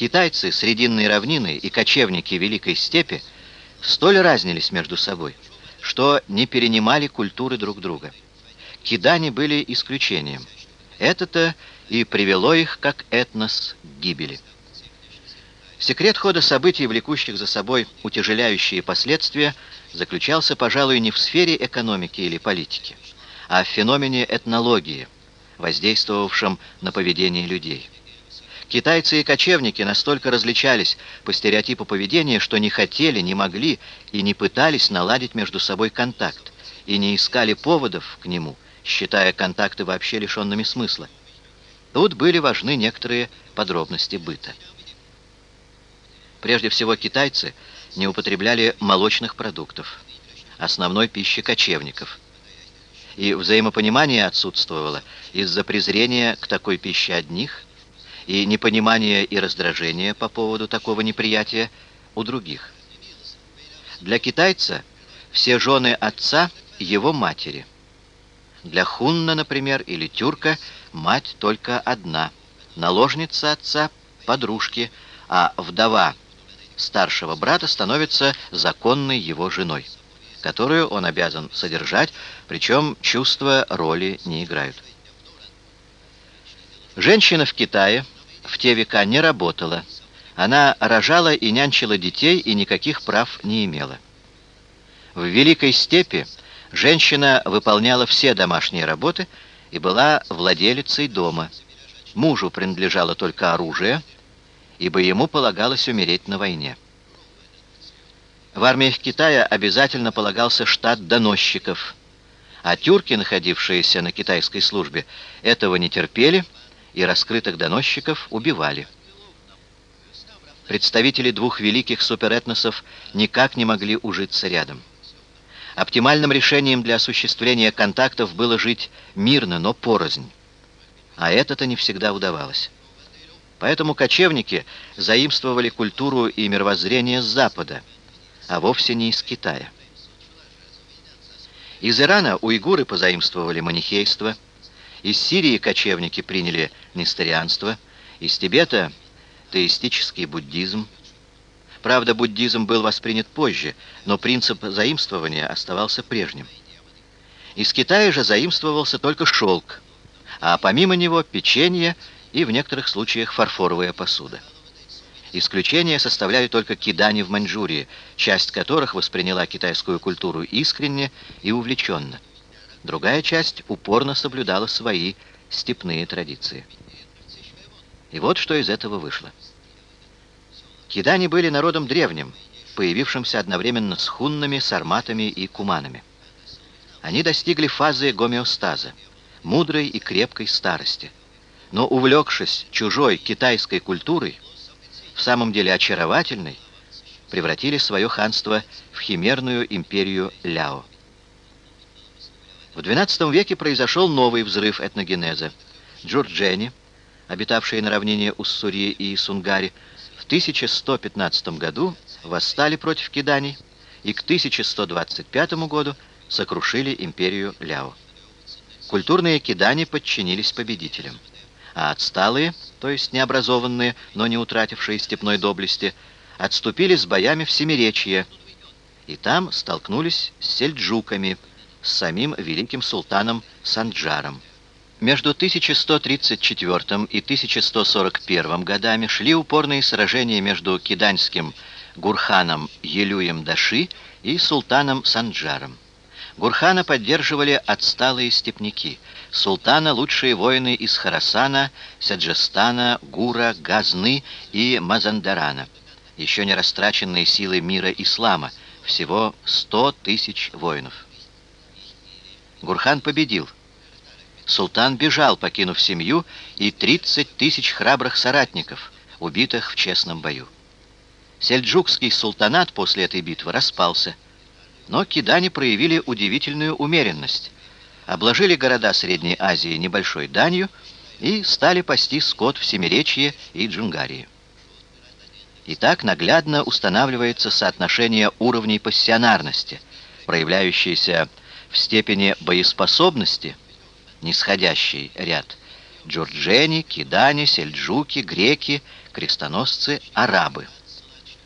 Китайцы, срединные равнины и кочевники Великой Степи столь разнились между собой, что не перенимали культуры друг друга. Кидане были исключением. Это-то и привело их, как этнос, к гибели. Секрет хода событий, влекущих за собой утяжеляющие последствия, заключался, пожалуй, не в сфере экономики или политики, а в феномене этнологии, воздействовавшем на поведение людей. Китайцы и кочевники настолько различались по стереотипу поведения, что не хотели, не могли и не пытались наладить между собой контакт, и не искали поводов к нему, считая контакты вообще лишенными смысла. Тут были важны некоторые подробности быта. Прежде всего, китайцы не употребляли молочных продуктов, основной пищи кочевников. И взаимопонимание отсутствовало из-за презрения к такой пище одних и непонимания и раздражения по поводу такого неприятия у других. Для китайца все жены отца – его матери. Для хунна, например, или тюрка мать только одна, наложница отца – подружки, а вдова – старшего брата становится законной его женой, которую он обязан содержать, причем чувства роли не играют. Женщина в Китае в те века не работала. Она рожала и нянчила детей и никаких прав не имела. В Великой Степи женщина выполняла все домашние работы и была владелицей дома. Мужу принадлежало только оружие – ибо ему полагалось умереть на войне. В армиях Китая обязательно полагался штат доносчиков, а тюрки, находившиеся на китайской службе, этого не терпели и раскрытых доносчиков убивали. Представители двух великих суперэтносов никак не могли ужиться рядом. Оптимальным решением для осуществления контактов было жить мирно, но порознь. А это-то не всегда удавалось. Поэтому кочевники заимствовали культуру и мировоззрение с Запада, а вовсе не из Китая. Из Ирана уйгуры позаимствовали манихейство, из Сирии кочевники приняли несторианство, из Тибета – теистический буддизм. Правда, буддизм был воспринят позже, но принцип заимствования оставался прежним. Из Китая же заимствовался только шелк, а помимо него печенье и в некоторых случаях фарфоровая посуда. Исключение составляют только кидани в Маньчжурии, часть которых восприняла китайскую культуру искренне и увлеченно. Другая часть упорно соблюдала свои степные традиции. И вот что из этого вышло. Кидани были народом древним, появившимся одновременно с хуннами, сарматами и куманами. Они достигли фазы гомеостаза, мудрой и крепкой старости – но увлекшись чужой китайской культурой, в самом деле очаровательной, превратили свое ханство в химерную империю Ляо. В XII веке произошел новый взрыв этногенеза. Джурджени, обитавшие на равнине Уссури и Сунгари, в 1115 году восстали против киданий и к 1125 году сокрушили империю Ляо. Культурные кидани подчинились победителям а отсталые, то есть необразованные, но не утратившие степной доблести, отступили с боями в Семиречье, и там столкнулись с сельджуками, с самим великим султаном Санджаром. Между 1134 и 1141 годами шли упорные сражения между киданьским гурханом Елюем Даши и султаном Санджаром. Гурхана поддерживали отсталые степняки – султана лучшие воины из Харасана, Саджастана, Гура, Газны и Мазандарана. Еще не растраченные силы мира ислама, всего 100 тысяч воинов. Гурхан победил. Султан бежал, покинув семью, и 30 тысяч храбрых соратников, убитых в честном бою. Сельджукский султанат после этой битвы распался, но кидане проявили удивительную умеренность обложили города Средней Азии небольшой данью и стали пасти скот в Семиречье и Джунгарии. И так наглядно устанавливается соотношение уровней пассионарности, проявляющееся в степени боеспособности, нисходящий ряд, джорджени, кидане, сельджуки, греки, крестоносцы – арабы –